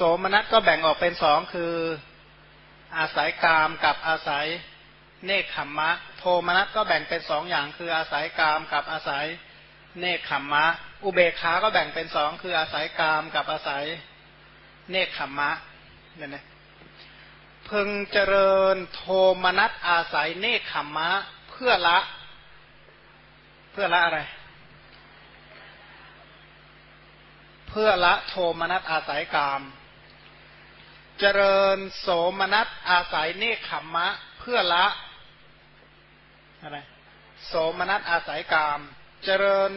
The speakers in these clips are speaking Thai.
โสมนัสก็แบ่งออกเป็นสองคืออาศัยกามกับอาศัยเนคขมมะ โทมนัสก็แบ่งเป็นสองอย่าง คืออาศัยกามกับอาศัยเนคขมมะ อุเบกขาก็แบ่งเป็นสองคืออาศัยกามกับอาศัยเนคขมมะเนี่ยนะพึงเจริญโทมนัสอาศัยเนคขมมะ เพื่อละ เพื่อละอะไร เพื่อละโทมนัสอาศัยกาม เจริญโสมนัสอาศัยเนคขมมะ เพื่อละอะไรโสมนัสอาศัยกาม เจริญ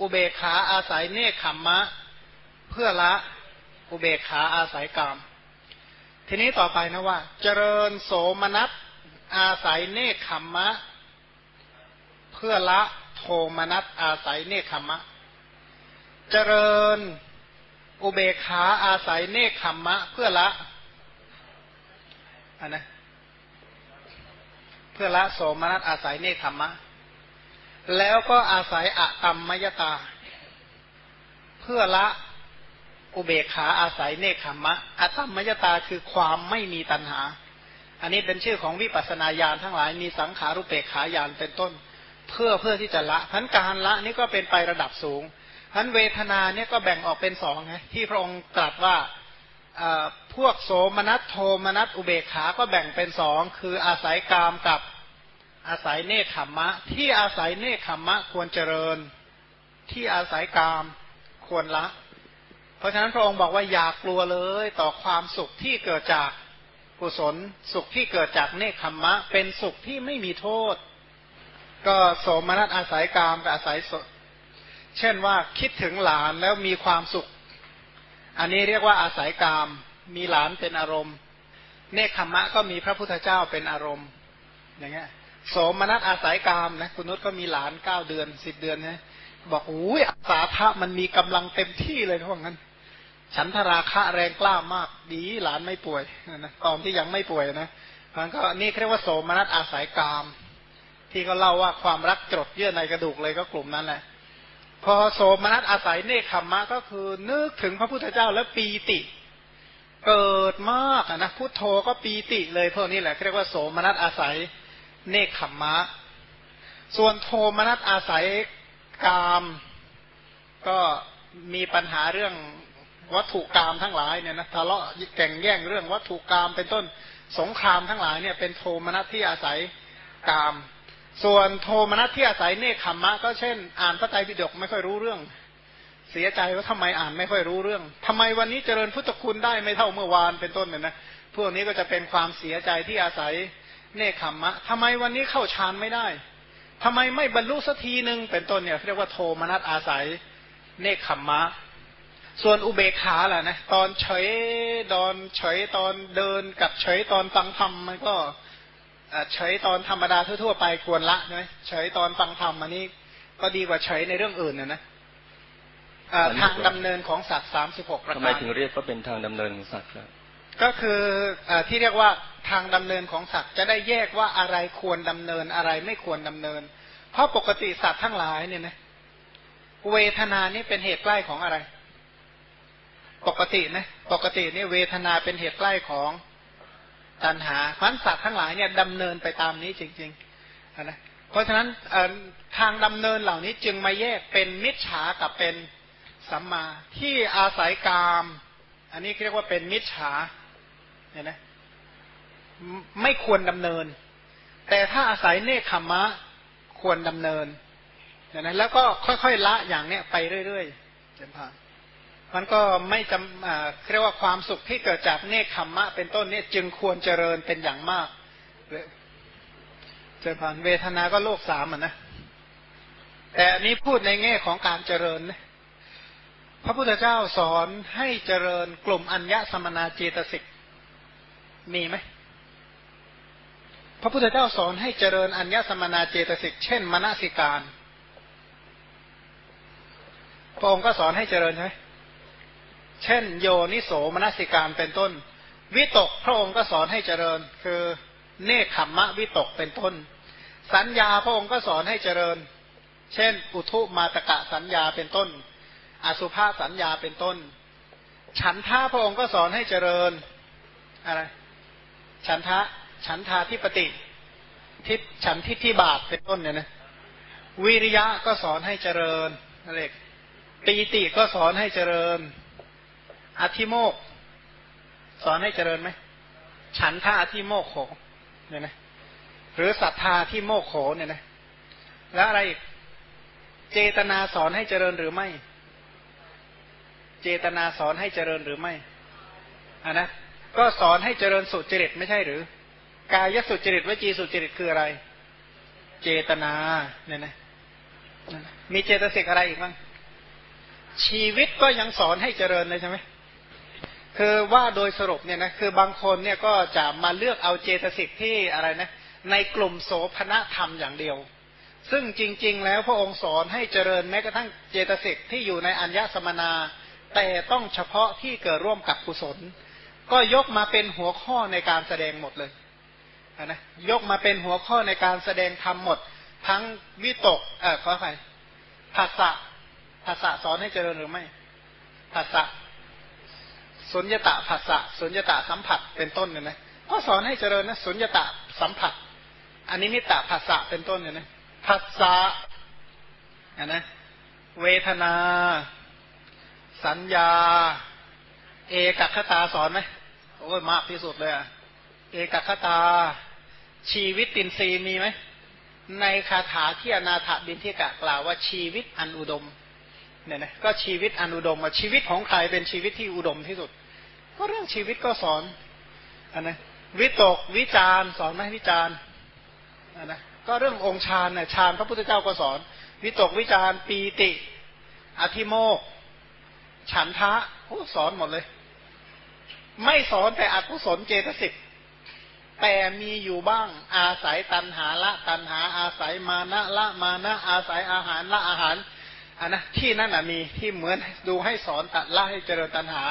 อุเบกขาอาศัยเนคขมมะ เพื่อละอุเบกขาอาศัยกาม ทีนี้ต่อไปนะว่า เจริญโสมนัสอาศัยเนคขมมะ เพื่อละโทมนัสอาศัยเนคขมมะ เจริญ อุเบกขาอาศัยเนคขมมะเพื่อละอันนะเพื่อละโสมนัสอาศัยเนคขมมะ แล้วก็อาศัยอะตัมมยตา เพื่อละอุเบกขาอาศัยเนคขมะอะตัมมยตาคือความไม่มีตัณหา อันนี้เป็นชื่อของวิปัสสนาญาณทั้งหลายมีสังขารุเปกขาญาณเป็นต้น เพื่อเพื่อที่จะละพันการละนี่ก็เป็นไประดับสูง พันเวทนาเนี่ยก็แบ่งออกเป็นสองไงที่พระองค์ตรัสว่าพวกโสมนัสโทมนัสอุเบกขาก็แบ่งเป็นสองคืออาศัยกามกับอาศัยเนคขมมะ ที่อาศัยเนคขมมะควรเจริญ ที่อาศัยกามควรละ เพราะฉะนั้นพระองค์บอกว่าอย่ากลัวเลยต่อความสุขที่เกิดจากกุศลสุขที่เกิดจากเนคขมมะ เป็นสุขที่ไม่มีโทษ ก็โสมนัสอาศัยกามกับอาศัย เช่นว่าคิดถึงหลานแล้วมีความสุข อันนี้เรียกว่าอาศัยกาม มีหลานเป็นอารมณ์ เนคขมะก็มีพระพุทธเจ้าเป็นอารมณ์ อย่างเงี้ยโสมนัสอาศัยกามนะคุณนุชก็มีหลานเก้าเดือนสิบเดือนนะบอกโอ้ยอาสาทะมันมีกำลังเต็มที่เลยเขาบอกงั้น ฉันทราคะแรงกล้ามากดีหลานไม่ป่วยนะตอนที่ยังไม่ป่วยนะมันก็นี่เรียกว่าโสมนัสอาศัยกาม ที่เขาเล่าว่าความรักจดเยื่อในกระดูกเลยก็กลุ่มนั้นแหละ พอโสมนัสอาศัยเนคขมมะก็คือ นึกถึงพระพุทธเจ้าแล้วปีติ เกิดมากนะพุทโธก็ปีติเลยพวกนี้แหละเรียกว่าโสมนัสอาศัยเนคขมมะ ส่วนโทมนัสอาศัยกามก็มีปัญหาเรื่องวัตถุกรรมทั้งหลายเนี่ยนะทะเลาะแข่งแย่งเรื่องวัตถุกรรมเป็นต้นสงครามทั้งหลายเนี่ยเป็นโทมนัสที่อาศัยกาม ส่วนโทมนัสที่อาศัยเนคขมมะ ก็เช่น อ่านพระไตรปิฎกไม่ค่อยรู้เรื่อง เสียใจว่าทำไมอ่านไม่ค่อยรู้เรื่องทำไมวันนี้เจริญพุทธคุณได้ไม่เท่าเมื่อวานเป็นต้นเนี่ยนะพวกนี้ก็จะเป็นความเสียใจที่อาศัยเนคขมมะทำไมวันนี้เข้าฌานไม่ได้ทำไมไม่บรรลุสักทีหนึ่งเป็นต้นเนี่ยเรียกว่าโทมนัสอาศัยเนคขมมะ ส่วนอุเบกขาแหละนะตอนเฉยตอนเฉยตอนเดินกับเฉยตอนฟังธรรมมันก็ เฉยตอนธรรมดาทั่วๆไปควรละใช่ไหมเฉยตอนฟังธรรมอันนี้ก็ดีกว่าเฉยในเรื่องอื่นนะนะทางดำเนินของสัตว์สามสิบหกประการทำไมถึงเรียกว่าเป็นทางดำเนินของสัตว์ครับก็คืออที่เรียกว่าทางดำเนินของสัตว์จะได้แยกว่าอะไรควรดำเนินอะไรไม่ควรดำเนิน เพราะปกติสัตว์ทั้งหลายเนี่ยนะเวทนานี่เป็นเหตุใกล้ของอะไร ปกตินะปกตินี่เวทนาเป็นเหตุใกล้ของ ตัณหาพันสัตว์ทั้งหลายเนี่ยดำเนินไปตามนี้จริงๆนะเพราะฉะนั้นทางดำเนินเหล่านี้จึงมาแยกเป็นมิจฉากับเป็นสัมมาที่อาศัยกาม อันนี้เรียกว่าเป็นมิจฉาเห็นไหมไม่ควรดำเนิน แต่ถ้าอาศัยเนคขมะควรดำเนินอย่างนั้นแล้วก็ค่อยๆละอย่างเนี้ยไปเรื่อยๆเจนพาน มันก็ไม่จำเรียกว่าความสุขที่เกิดจากเนคขมมะ เป็นต้นเนี่ยจึงควรเจริญเป็นอย่างมากเจริญผ่านเวทนาก็โลกสามอะนะ แต่อันนี้พูดในแง่ของการเจริญนะพระพุทธเจ้าสอนให้เจริญกลุ่มอัญญสมนาเจตสิกมีไหมพระพุทธเจ้าสอนให้เจริญอัญญสมนาเจตสิกเช่นมณสิการพระองค์ก็สอนให้เจริญใช่ไหม เช่น โยนิโสมนสิการเป็นต้น วิตกพระองค์ก็สอนให้เจริญ คือเนคขมมะวิตกเป็นต้น สัญญาพระองค์ก็สอนให้เจริญ เช่น อุทุมาตกะสัญญาเป็นต้น อสุภาสัญญาเป็นต้น ฉันทะพระองค์ก็สอนให้เจริญอะไร ฉันทะฉันทาทิปติทิฉันทิฏฐิบาทเป็นต้นเนี่ยนะวิริยะก็สอนให้เจริญอะไรปีติก็สอนให้เจริญ อธิโมกสอนให้เจริญไหม ฉันทะอธิโมกโขเนี่ยนะหรือศรัทธาที่โมกโขเนี่ยนะ แล้วอะไรอีกเจตนาสอนให้เจริญหรือไม่ เจตนาสอนให้เจริญหรือไม่อ่านะก็สอนให้เจริญสุจริตไม่ใช่หรือ กายสุจริตวจีสุจริตคืออะไร เจตนาเนี่ยนะมีเจตสิกอะไรอีกบ้างชีวิตก็ยังสอนให้เจริญเลยใช่ไหม คือว่าโดยสรุปเนี่ยนะคือบางคนเนี่ยก็จะมาเลือกเอาเจตสิกที่อะไรนะในกลุ่มโสภณธรรมอย่างเดียว ซึ่งจริง ๆ แล้วพระองค์สอนให้เจริญแม้กระทั่งเจตสิกที่อยู่ในอัญญสมนา แต่ต้องเฉพาะที่เกิดร่วมกับกุศล ก็ยกมาเป็นหัวข้อในการแสดงหมดเลยนะยกมาเป็นหัวข้อในการแสดงธรรมหมด ทั้งวิตกเออขออภัยภาษะภาษะสอนให้เจริญหรือไม่ภาษะ สุญญตาภาษะสุญญตาสัมผัสเป็นต้นเนี่ยนะก็สอนให้เจริญนะสุญญตาสัมผัสอันนี้นิตาภาษะเป็นต้นเนี่ยนะผัสสะนะเวทนา สัญญา เอกคตาสอนไหมโอ้ยมากที่สุดเลยอะเอกคตา ชีวิตตินรีมีไหมในคาถาที่อนาถบินทิกะกล่าวว่าชีวิตอันอุดม เนี่ยนะก็ชีวิตอันอุดมว่าชีวิตของใครเป็นชีวิตที่อุดมที่สุด ก็เรื่องชีวิตก็สอนอันนะวิตกวิจารสอนไหมวิจารอันนะก็เรื่ององค์ฌานเนี่ยฌานพระพุทธเจ้าก็สอน วิตกวิจารปีติ อธิโมกฉันทะโอ้สอนหมดเลย ไม่สอนแต่อกุศลเจตสิกแต่มีอยู่บ้างอาศัยตันหาละตันหาอาศัยมานะละมานะอาศัยอาหารละอาหาร อันนะที่นั่นอะมีที่เหมือนดูให้สอนตัดละให้เจริญตันหา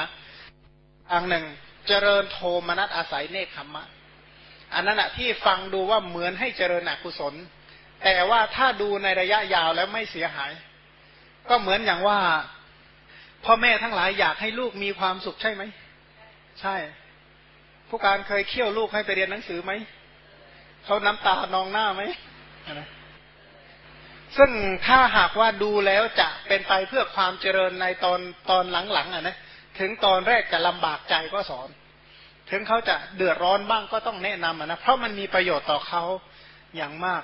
อันหนึ่ง เจริญโทมนัสอาศัยเนคขมมะ อันนั้นอะที่ฟังดูว่าเหมือนให้เจริญอกุศล แต่ว่าถ้าดูในระยะยาวแล้วไม่เสียหาย ก็เหมือนอย่างว่าพ่อแม่ทั้งหลายอยากให้ลูกมีความสุขใช่ไหม ใช่ ผู้การเคยเคี่ยวลูกให้ไปเรียนหนังสือไหมเขาน้ำตานองหน้าไหม ซึ่งถ้าหากว่าดูแล้วจะเป็นไปเพื่อความเจริญในตอนตอนหลังๆอะนะถึงตอนแรกจะลำบากใจก็สอน ถึงเขาจะเดือดร้อนบ้างก็ต้องแนะนำนะเพราะมันมีประโยชน์ต่อเขาอย่างมาก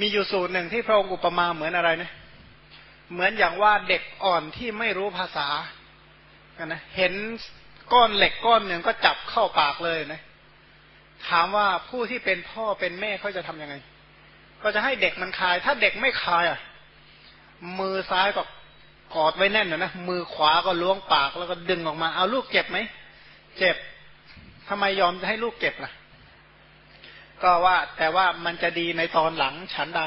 มีอยู่สูตรหนึ่งที่พระองค์อุปมาเหมือนอะไรนะเหมือนอย่างว่าเด็กอ่อนที่ไม่รู้ภาษานะเห็นก้อนเหล็กก้อนหนึ่งก็จับเข้าปากเลยนะถามว่าผู้ที่เป็นพ่อเป็นแม่เขาจะทำยังไง ก็จะให้เด็กมันคลาย ถ้าเด็กไม่คลายอะ มือซ้ายก็กอดไว้แน่นนะมือขวาก็ล้วงปากแล้วก็ดึงออกมา เอาลูกเจ็บไหมเจ็บทำไมยอมจะให้ลูกเก็บล่ะ ก็ว่าแต่ว่ามันจะดีในตอนหลังฉันใด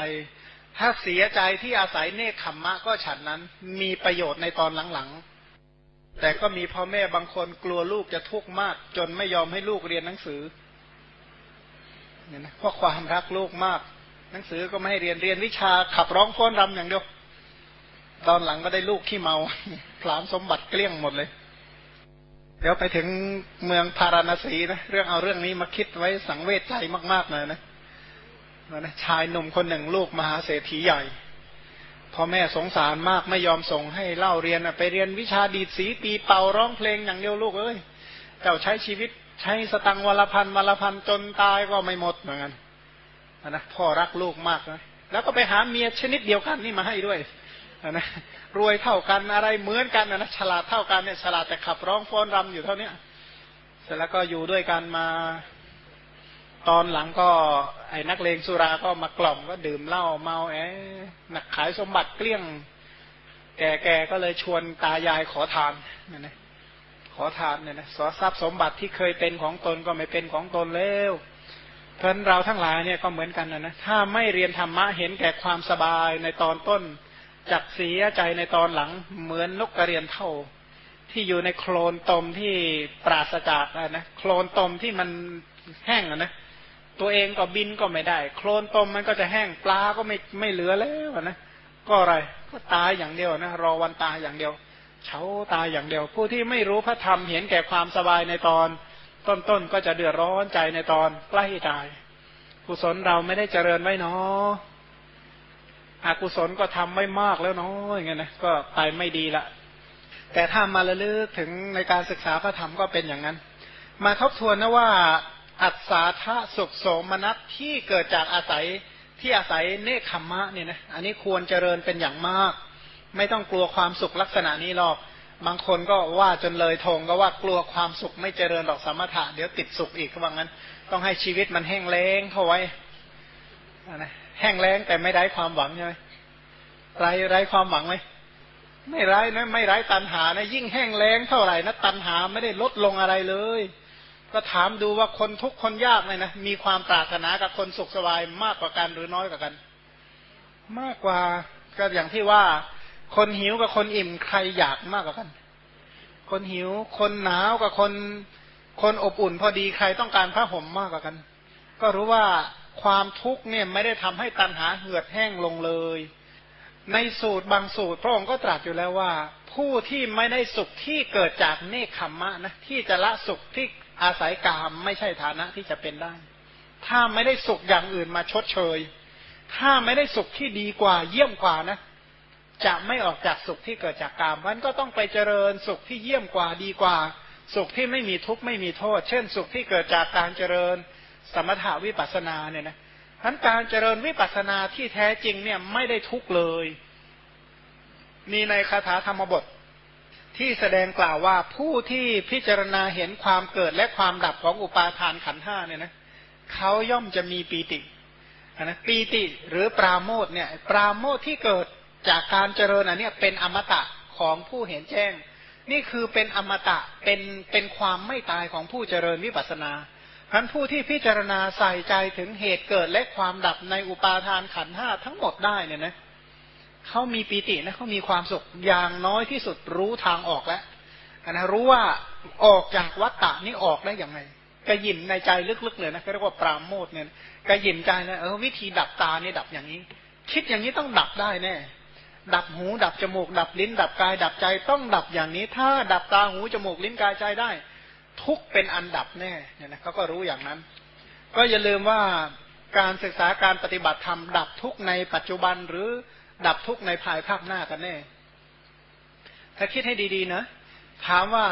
ถ้าเสียใจที่อาศัยเนคขมมะก็ฉันนั้น มีประโยชน์ในตอนหลังๆ แต่ก็มีพ่อแม่บางคนกลัวลูกจะทุกข์มาก จนไม่ยอมให้ลูกเรียนหนังสือเนี่ยนะเพราะความรักลูกมาก หนังสือก็ไม่ให้เรียนเรียนวิชาขับร้องฟ้อนรำอย่างเดียว ตอนหลังก็ได้ลูกขี้เมาพลามสมบัติเกลี้ยงหมดเลย เดี๋ยวไปถึงเมืองพาราณสีนะเรื่องเอาเรื่องนี้มาคิดไว้สังเวชใจมากๆเลยนะนะชายหนุ่มคนหนึ่งลูกมหาเศรษฐีใหญ่พ่อแม่สงสารมากไม่ยอมส่งให้เล่าเรียนไปเรียนวิชาดีดสีตีเป่าร้องเพลงอย่างเดียวลูกเอ้ยเจ้าใช้ชีวิตใช้สตังวลพันวลพันจนตายก็ไม่หมดเหมือนกัน นะพ่อรักลูกมากนะแล้วก็ไปหาเมียชนิดเดียวกันนี่มาให้ด้วยนะรวยเท่ากันอะไรเหมือนกันนะฉลาดเท่ากันเนี่ยฉลาดแต่ขับร้องฟ้อนรำอยู่เท่านี้เสร็จแล้วก็อยู่ด้วยกันมา ตอนหลังก็ ไอ้นักเลงสุราก็มากล่อมก็ดื่มเหล้าเมาแอะหนักขายสมบัติเกลี้ยง แก่ๆก็เลยชวนตายายขอทานนี่นะขอทานเนี่ยนะสอทรัพย์สมบัติที่เคยเป็นของตนก็ไม่เป็นของตนแล้ว เพราะเราทั้งหลายเนี่ยก็เหมือนกันนะนะถ้าไม่เรียนธรรมะเห็นแก่ความสบายในตอนต้นจักเสียใจในตอนหลังเหมือนนกกระเรียนเท่า ที่อยู่ในโคลนตมที่ปราศจากนะโคลนตมที่มันแห้งนะตัวเองก็บินก็ไม่ได้ โคลนตมมันก็จะแห้งปลาก็ไม่ไม่เหลือแล้วนะก็อะไรก็ตายอย่างเดียวนะรอวันตายอย่างเดียวเฉาตายอย่างเดียว ผู้ที่ไม่รู้พระธรรมเห็นแก่ความสบายในตอน ต้นๆก็จะเดือดร้อนใจในตอนใกล้ตาย กุศลเราไม่ได้เจริญไว้เนาะอกุศลก็ทำไม่มากแล้วเนาะอย่างเงี้ยนะก็ไปไม่ดีละแต่ถ้ามาระลึกถึงในการศึกษาพระธรรมก็เป็นอย่างนั้น มาทบทวนนะว่า อัศาธาสุขโสมนัสที่เกิดจากอาศัยที่อาศัยเนคขมมะเนี่ยนะอันนี้ควรเจริญเป็นอย่างมาก ไม่ต้องกลัวความสุขลักษณะนี้หรอก บางคนก็ว่าจนเลยทงก็ว่ากลัวความสุขไม่เจริญหรอกสมถะเดี๋ยวติดสุขอีกก็ว่างั้น ต้องให้ชีวิตมันแห้งแล้งเข้าไว้นะแห้งแล้งแต่ไม่ได้ความหวังใช่ไหมไร้ไร้ความหวังไหมไม่ไร้นะไม่ไร้ตันหานะยิ่งแห้งแล้งเท่าไหร่นะตันหาไม่ได้ลดลงอะไรเลย ก็ถามดูว่าคนทุกคนยากเลยนะมีความปรารถนากับคนสุขสบายมากกว่ากันหรือน้อยกว่ากัน มากกว่าก็อย่างที่ว่า คนหิวกับคนอิ่มใครอยากมากกว่ากัน คนหิว คนหนาวกับคน คนอบอุ่นพอดีใครต้องการผ้าห่มมากกว่ากัน ก็รู้ว่าความทุกข์เนี่ยไม่ได้ทำให้ตันหาเหือดแห้งลงเลย ในสูตรบางสูตรพระองค์ก็ตรัสอยู่แล้วว่า ผู้ที่ไม่ได้สุขที่เกิดจากเนคขมมะนะที่จะละสุขที่อาศัยกามไม่ใช่ฐานะที่จะเป็นได้ ถ้าไม่ได้สุขอย่างอื่นมาชดเชย ถ้าไม่ได้สุขที่ดีกว่าเยี่ยมกว่านะ จะไม่ออกจากสุขที่เกิดจากกามมันก็ต้องไปเจริญสุขที่เยี่ยมกว่าดีกว่า สุขที่ไม่มีทุกข์ไม่มีโทษ เช่น สุขที่เกิดจากการเจริญสมถาวิปัสนาเนี่ยนะทั้นการเจริญวิปัสนาที่แท้จริงเนี่ยไม่ได้ทุกข์เลย มีในคาถาธรรมบทที่แสดงกล่าวว่าผู้ที่พิจารณาเห็นความเกิดและความดับของอุปาทานขันห้าเนี่ยนะเขาย่อมจะมีปีตินะปีติหรือปราโมทเนี่ย ปราโมทที่เกิด จากการเจริญอันนี้เป็นอมตะของผู้เห็นแจ้ง นี่คือเป็นอมตะเป็นเป็นความไม่ตายของผู้เจริญวิปัสนาพันผู้ที่พิจารณาใส่ใจถึงเหตุเกิดและความดับในอุปาทานขันห้าทั้งหมดได้เนี่ยนะเขามีปีตินะเขามีความสุขอย่างน้อยที่สุดรู้ทางออกแล้วนะรู้ว่าออกจากวัฏฏะนี้ออกได้อย่างไรกระยินในใจลึกๆเลยนะเขาเรียกว่าปราโมทเนี่ยกระยินใจนะเออวิธีดับตาเนี่ยดับอย่างนี้ คิดอย่างนี้ต้องดับได้แน่ ดับหู ดับจมูก ดับลิ้น ดับกาย ดับใจต้องดับอย่างนี้ ถ้าดับตาหูจมูกลิ้นกายใจได้ ทุกเป็นอันดับแน่เนี่ยนะเขาก็รู้อย่างนั้น ก็อย่าลืมว่าการศึกษาการปฏิบัติธรรมดับทุกในปัจจุบันหรือดับทุกในภายภาคหน้ากันแน่ ถ้าคิดให้ดีๆนะ ถามว่า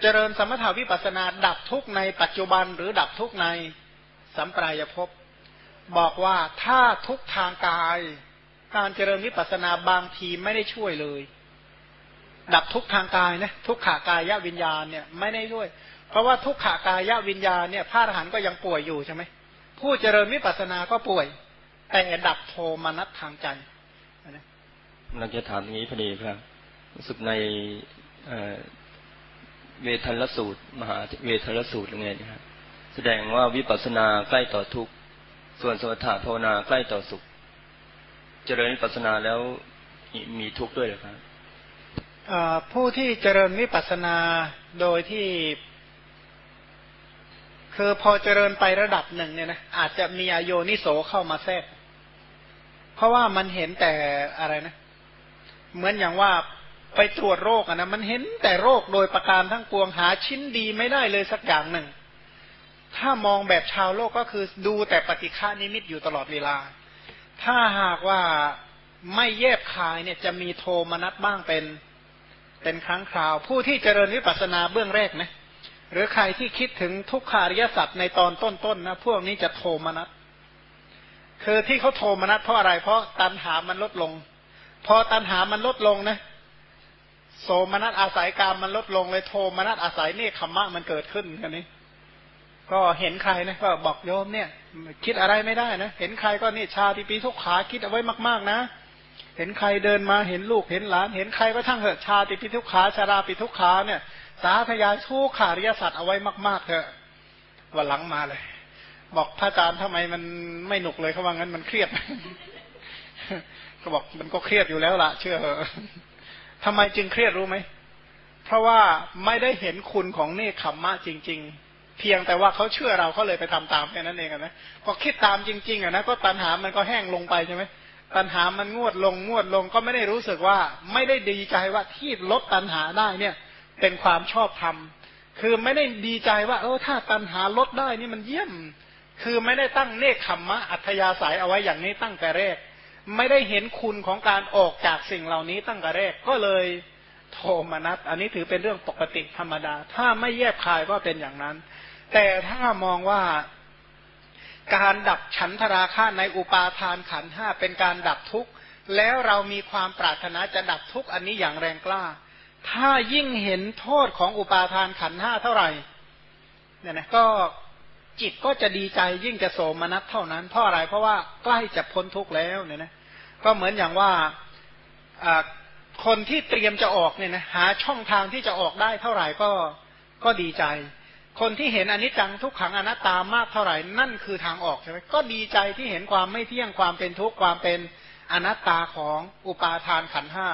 เจริญสมถาวิปัสนา ดับทุกในปัจจุบันหรือดับทุกในสัมปรายภพบอกว่าถ้าทุกทางกาย การเจริญวิปัสนาบางทีไม่ได้ช่วยเลย ดับทุกทางกายนะทุกขากายวิญญาณเนี่ยไม่ได้ด้วย เพราะว่าทุกขากายวิญญาณเนี่ยพระอรหันต์ก็ยังป่วยอยู่ใช่ไหมผู้เจริญวิปัสนาก็ป่วย แต่ดับโทมนัสทางใจนะเราจะถามอย่างนี้พอดีครับรู้สึกในเวทันลสูตร มหาเวทันลสูตรหรือไงนะครับแสดงว่าวิปัสสนาใกล้ต่อทุกส่วนสมถะภาวนาใกล้ต่อสุข เจริญวิปัสสนาแล้วมีทุกข์ด้วยหรือครับผู้ที่เจริญวิปัสสนาโดยที่ คือพอเจริญไประดับหนึ่งเนี่ยนะอาจจะมีอโยนิโสเข้ามาแทรก เพราะว่ามันเห็นแต่อะไรนะ เหมือนอย่างว่าไปตรวจโรคอะนะมันเห็นแต่โรคโดยประการทั้งปวงหาชิ้นดีไม่ได้เลยสักอย่างหนึ่ง ถ้ามองแบบชาวโลกก็คือดูแต่ปฏิฆานิมิตอยู่ตลอดเวลา ถ้าหากว่าไม่แยบคายเนี่ยจะมีโทมนัสบ้างเป็นเป็นครั้งคราว ผู้ที่เจริญวิปัสสนาเบื้องแรกนะหรือใครที่คิดถึงทุกขาริยสัตว์ในตอนต้นๆนนะพวกนี้จะโทมนัสคือที่เขาโทมนัสเพราะอะไร เพราะตันหามันลดลง พอตันหามันลดลงนะโสมนัสอาศัยกรรมมันลดลงเลยโทมนัสอาศัยเนคขมะมันเกิดขึ้นกันนี้ ก็เห็นใครนะก็บอกโยมเนี่ย คิดอะไรไม่ได้นะ เห็นใครก็นี่ชาติปีทุกขาคิดเอาไว้มาก ๆ นะ เห็นใครเดินมาเห็นลูกเห็นหลาน เห็นใครก็ทั้งเหอะชาติปิทุกขาชาราปิทุกขาเนี่ย สาธยายทุกขาริยสัตว์เอาไว้มาก ๆเถอะวันหลังมาเลย บอกพระอาจารย์ทำไมมันไม่หนุกเลยเขาว่างั้นมันเครียด ก็บอกมันก็เครียดอยู่แล้วล่ะเชื่อทำไมจึงเครียดรู้ไหมเพราะว่าไม่ได้เห็นคุณของเนคขมมะจริง ๆ เพียงแต่ว่าเขาเชื่อเราเขาเลยไปทำตามแค่นั้นเองนะพอคิดตามจริง ๆอะนะก็ตันหามันก็แห้งลงไปใช่ไหมตัณหามันงวดลงงวดลงก็ไม่ได้รู้สึกว่าไม่ได้ดีใจว่าที่ลดตัณหาได้เนี่ยเป็นความชอบธรรมคือไม่ได้ดีใจว่า เออถ้าตัณหาลดได้นี่มันเยี่ยม คือไม่ได้ตั้งเนคขมมะอัธยาศัยเอาไว้อย่างนี้ตั้งแต่แรก ไม่ได้เห็นคุณของการออกจากสิ่งเหล่านี้ตั้งแต่แรกก็เลยโทมนัสอันนี้ถือเป็นเรื่องปกติธรรมดา ถ้าไม่แยบคายก็เป็นอย่างนั้น แต่ถ้ามองว่าการดับฉันทราคะในอุปาทานขันห้าเป็นการดับทุกข์ แล้วเรามีความปรารถนาจะดับทุกข์อันนี้อย่างแรงกล้า ถ้ายิ่งเห็นโทษของอุปาทานขันห้าเท่าไหร่เนี่ยนะก็จิตก็จะดีใจยิ่งจะโสมนัสเท่านั้น เพราะอะไร เพราะว่าใกล้จะพ้นทุกข์แล้วเนี่ยนะก็เหมือนอย่างว่าคนที่เตรียมจะออกเนี่ยนะหาช่องทางที่จะออกได้เท่าไหร่ก็ก็ดีใจ คนที่เห็นอนิจจังทุกขังอนัตตามากเท่าไหร่นั่นคือทางออกใช่ไหมก็ดีใจที่เห็นความไม่เที่ยงความเป็นทุกข์ความเป็นอนัตตาของอุปาทานขันห้า